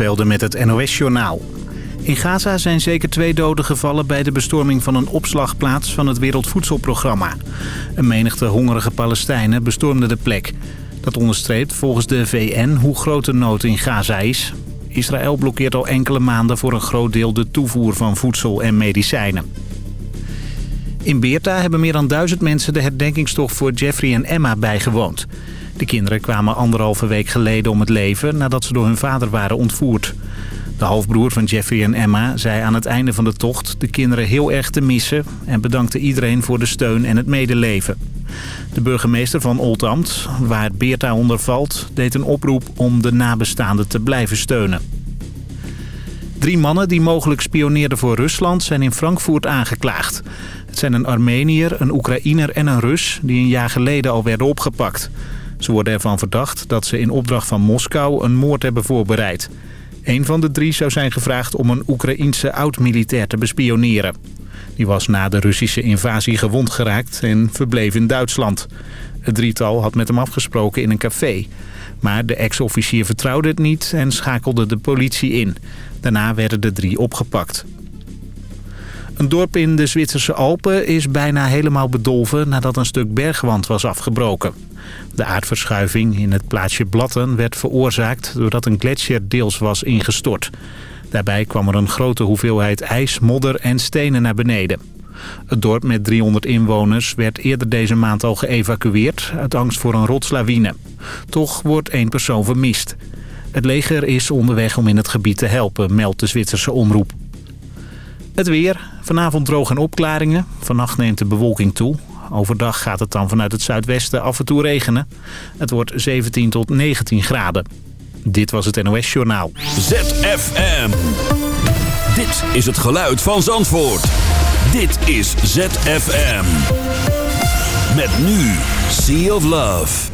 Velden met het NOS-journaal. In Gaza zijn zeker twee doden gevallen bij de bestorming van een opslagplaats van het Wereldvoedselprogramma. Een menigte hongerige Palestijnen bestormden de plek. Dat onderstreept volgens de VN hoe groot de nood in Gaza is. Israël blokkeert al enkele maanden voor een groot deel de toevoer van voedsel en medicijnen. In Beerta hebben meer dan duizend mensen de herdenkingstocht voor Jeffrey en Emma bijgewoond. De kinderen kwamen anderhalve week geleden om het leven nadat ze door hun vader waren ontvoerd. De halfbroer van Jeffrey en Emma zei aan het einde van de tocht de kinderen heel erg te missen... en bedankte iedereen voor de steun en het medeleven. De burgemeester van Oldambt, waar Beerta onder valt, deed een oproep om de nabestaanden te blijven steunen. Drie mannen die mogelijk spioneerden voor Rusland zijn in Frankfurt aangeklaagd. Het zijn een Armenier, een Oekraïner en een Rus die een jaar geleden al werden opgepakt. Ze worden ervan verdacht dat ze in opdracht van Moskou een moord hebben voorbereid. Een van de drie zou zijn gevraagd om een Oekraïense oud-militair te bespioneren. Die was na de Russische invasie gewond geraakt en verbleef in Duitsland. Het drietal had met hem afgesproken in een café. Maar de ex-officier vertrouwde het niet en schakelde de politie in. Daarna werden de drie opgepakt. Een dorp in de Zwitserse Alpen is bijna helemaal bedolven nadat een stuk bergwand was afgebroken. De aardverschuiving in het plaatsje Blatten werd veroorzaakt doordat een gletsjer deels was ingestort. Daarbij kwam er een grote hoeveelheid ijs, modder en stenen naar beneden. Het dorp met 300 inwoners werd eerder deze maand al geëvacueerd uit angst voor een rotslawine. Toch wordt één persoon vermist. Het leger is onderweg om in het gebied te helpen, meldt de Zwitserse omroep. Het weer. Vanavond droog en opklaringen. Vannacht neemt de bewolking toe. Overdag gaat het dan vanuit het zuidwesten af en toe regenen. Het wordt 17 tot 19 graden. Dit was het NOS Journaal. ZFM. Dit is het geluid van Zandvoort. Dit is ZFM. Met nu Sea of Love.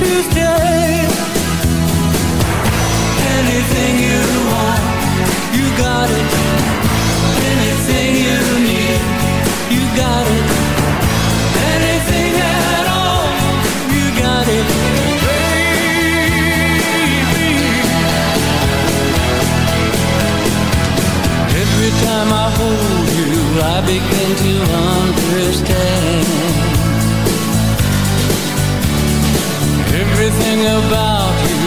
to stay Anything you want, you got it Anything you need, you got it Anything at all, you got it Every time I hold you, I begin to understand Everything about you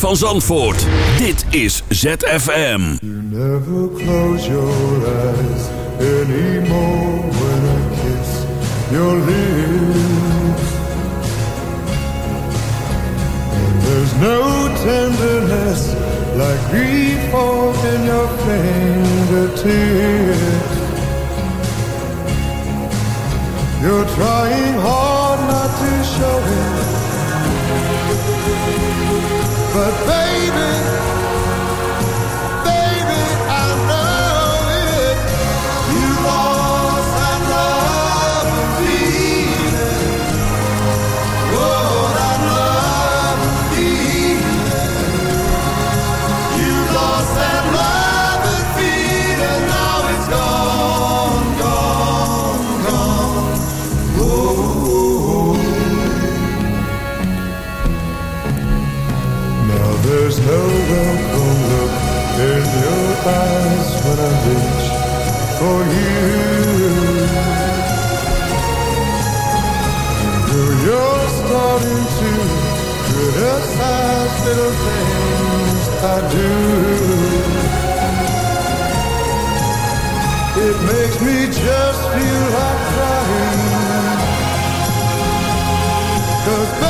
van Zandvoort. Dit is ZFM. You never close your eyes anymore when I kiss your lips. And there's no tenderness like grief in your fingertips. You're trying hard. for you. Girl, you're starting to criticize little things I do. It makes me just feel like crying. Cause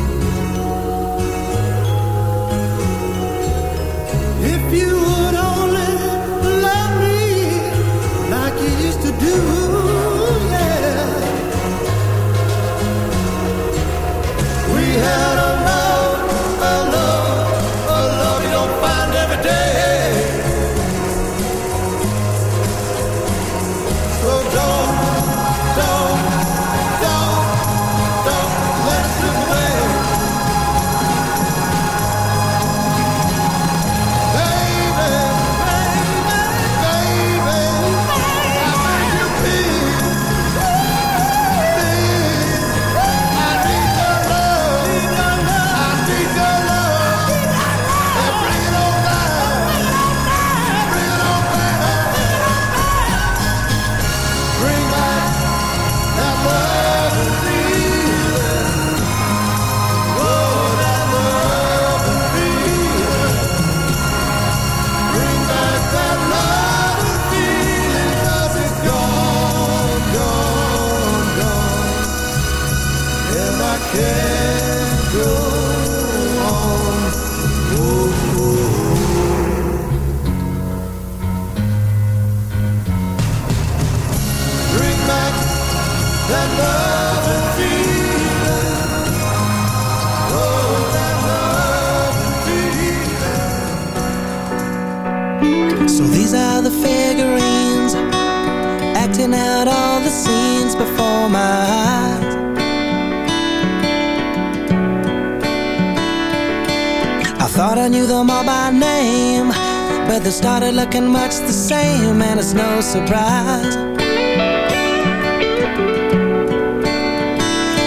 Surprise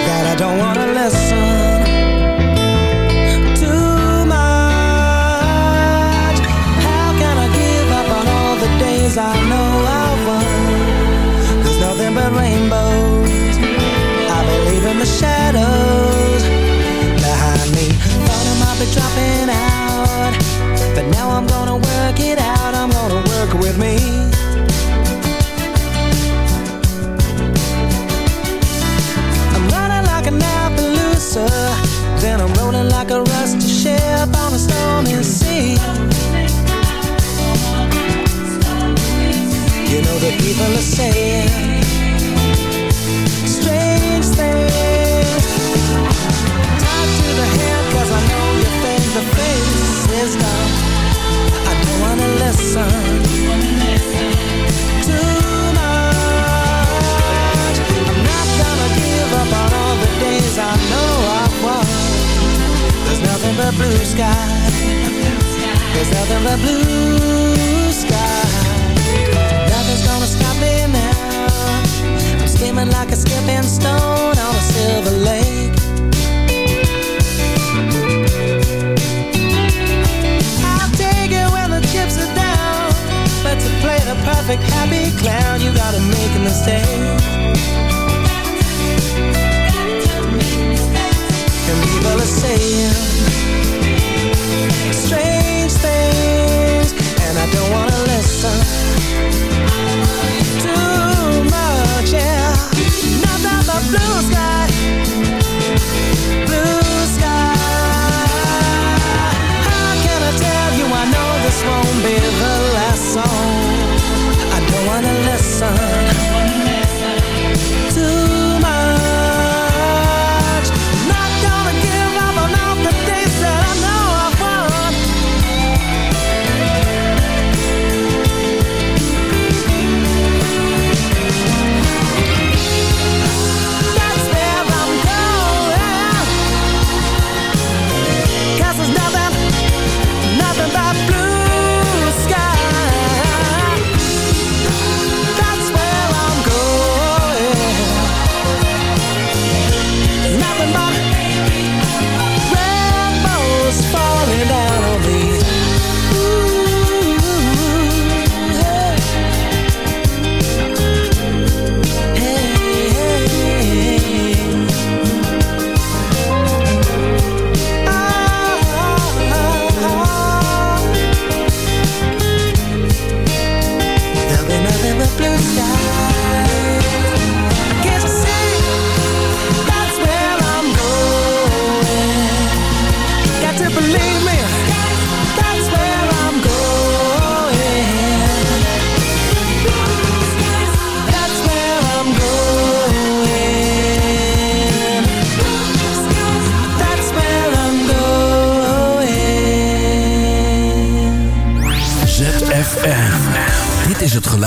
that I don't wanna listen too much. How can I give up on all the days I know I won? There's nothing but rainbows. I believe in the shadows behind me. Thought I might be dropping out, but now I'm gonna work it out. I'm gonna work with me. People are saying strange things. Talk to the head, cause I know you think the face is dumb. I don't wanna listen too much. I'm not gonna give up on all the days I know I've won. There's nothing but blue sky. There's nothing but blue now. I'm skimming like a skipping stone on a silver lake. I'll take it when the chips are down. But to play the perfect happy clown, you gotta make mistake. And people are saying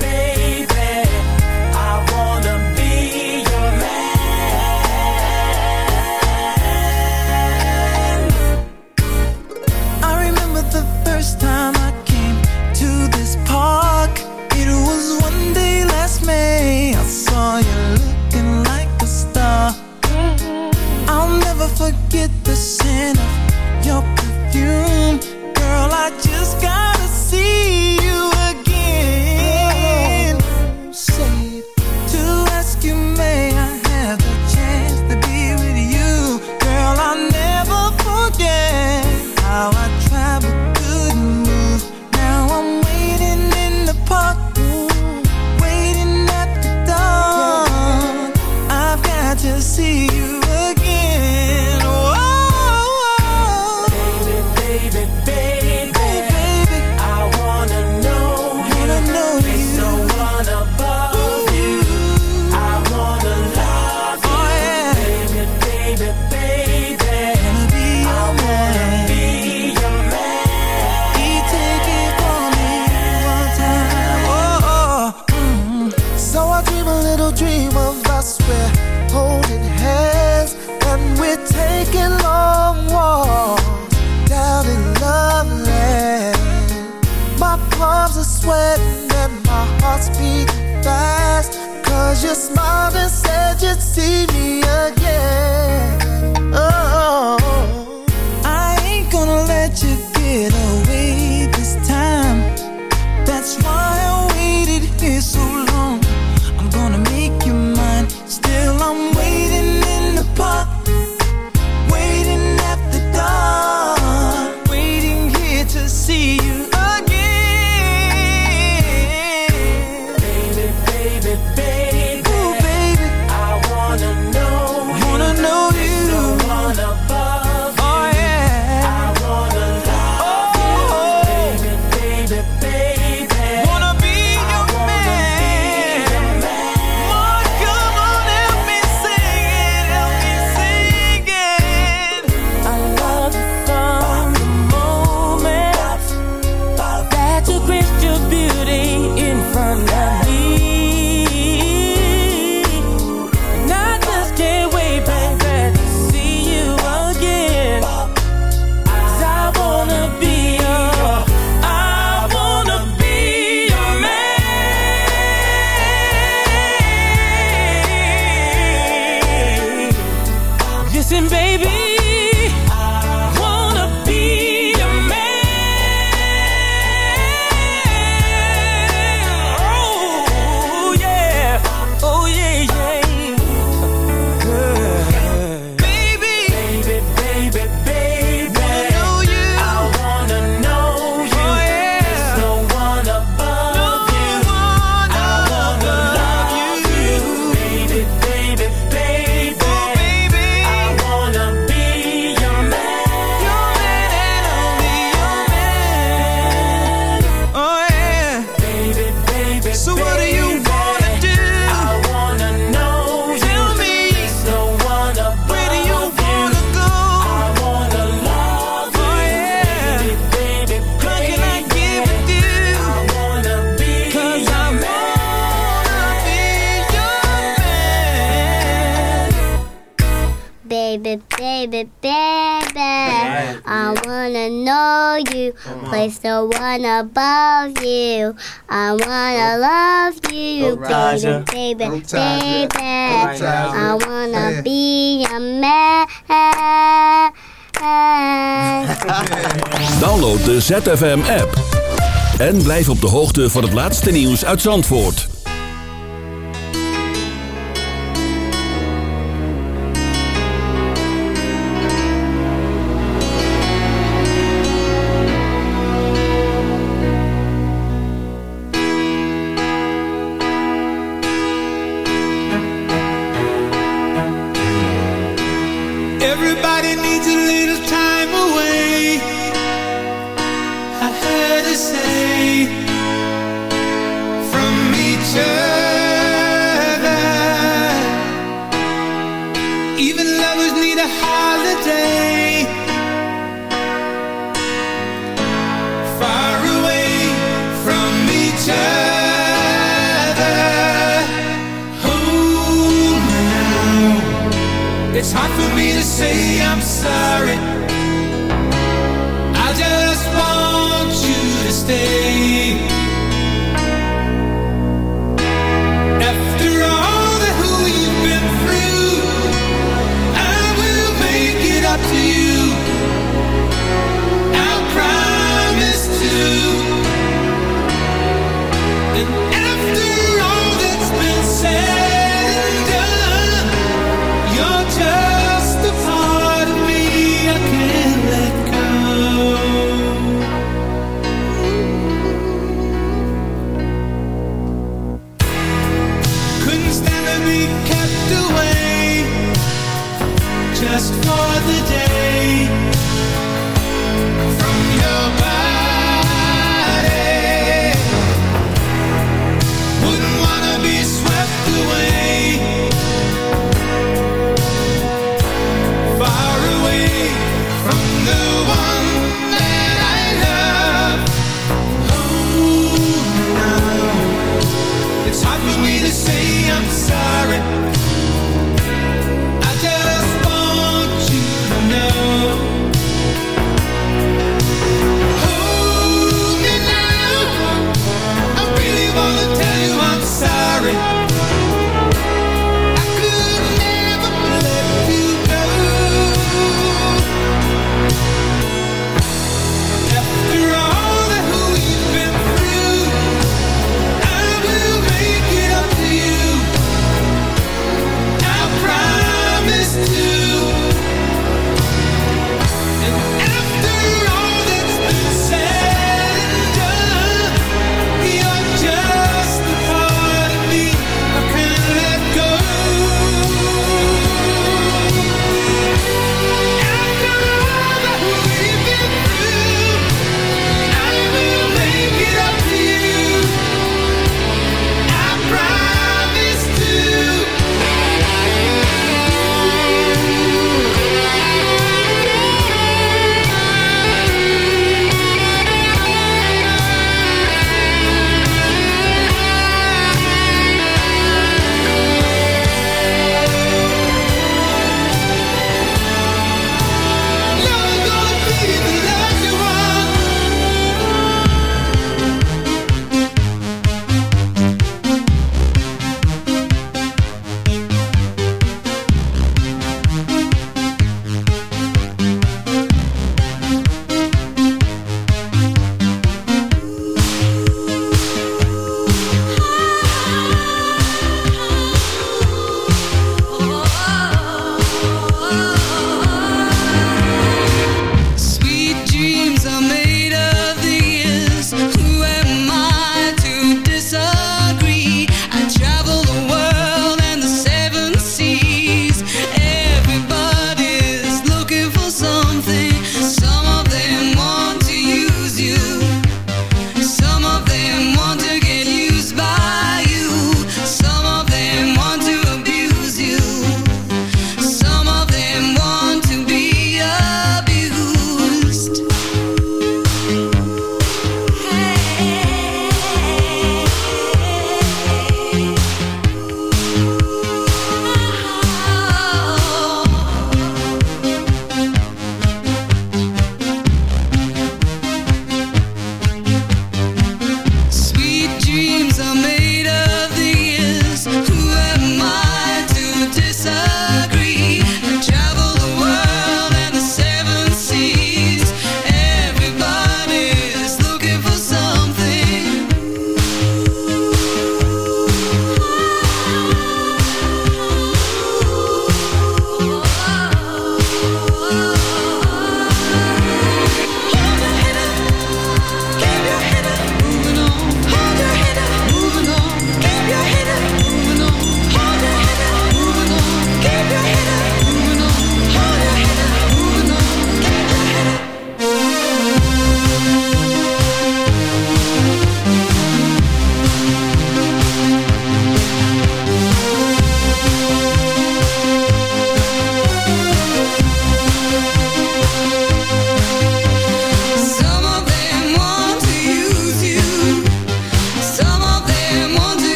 Baby, baby, baby. I wanna know you. Place the one above you. I wanna love you, baby, baby, baby. I wanna be a man. Download de ZFM app. En blijf op de hoogte van het laatste nieuws uit Zandvoort. sorry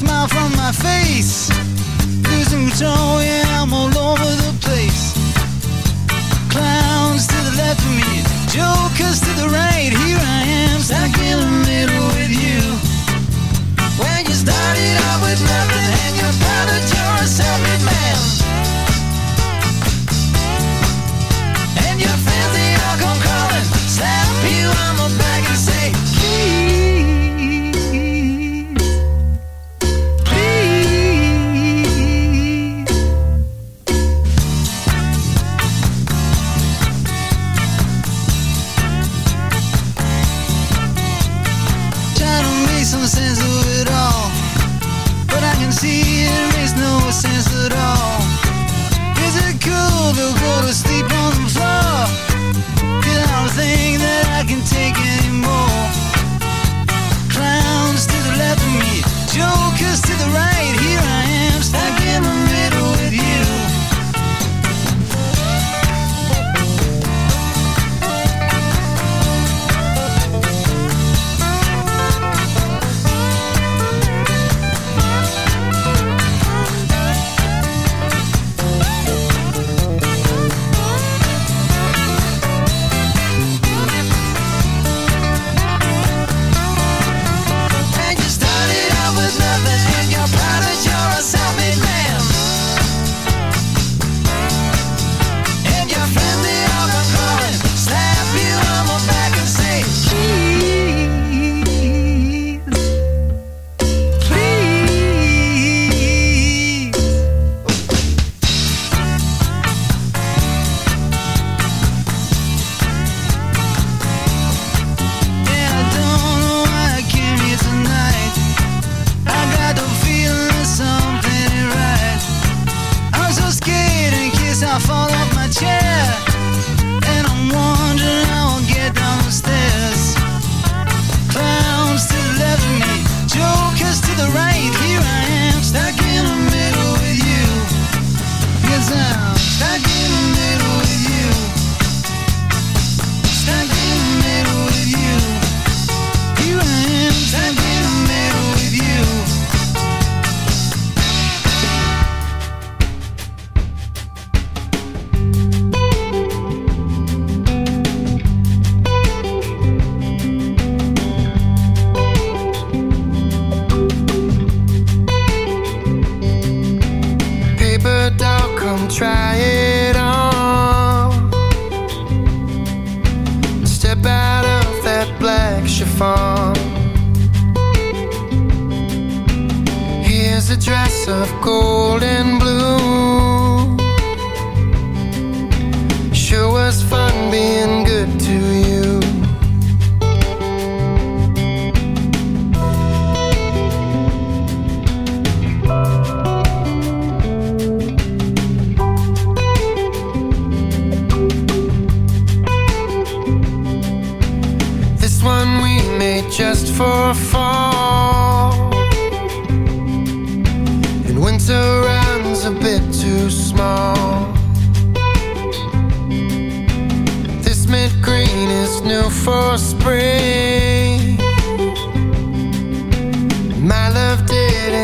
smile from my face. Losing control, yeah, I'm all over the place. Clowns to the left of me, jokers to the right. Here I am, stuck in the middle with you. When you started out with nothing and you found that you're a separate man.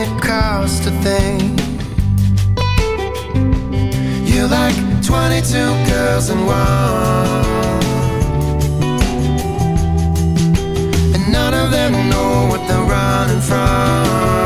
it cost a thing. You like 22 girls in one, and none of them know what they're running from.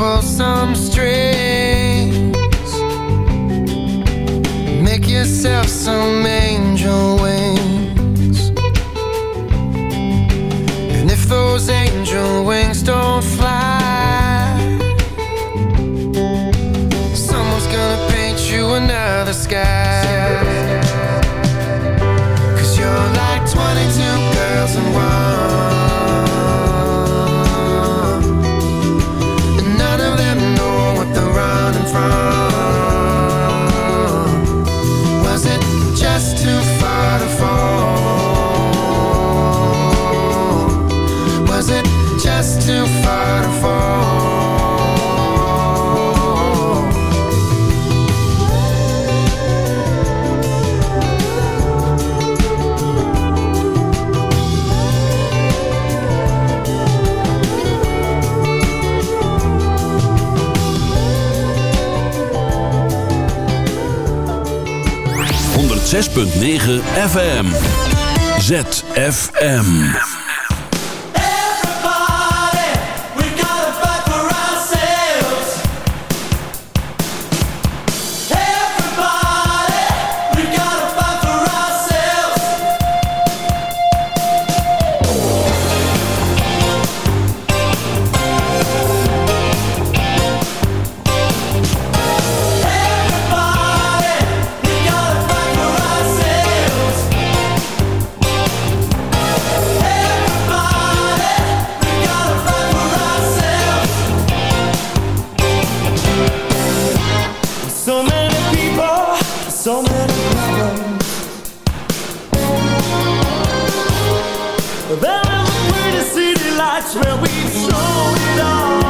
pull some strings. Make yourself some angel 6.9 FM. ZFM. There is a way to see lights where we show it all.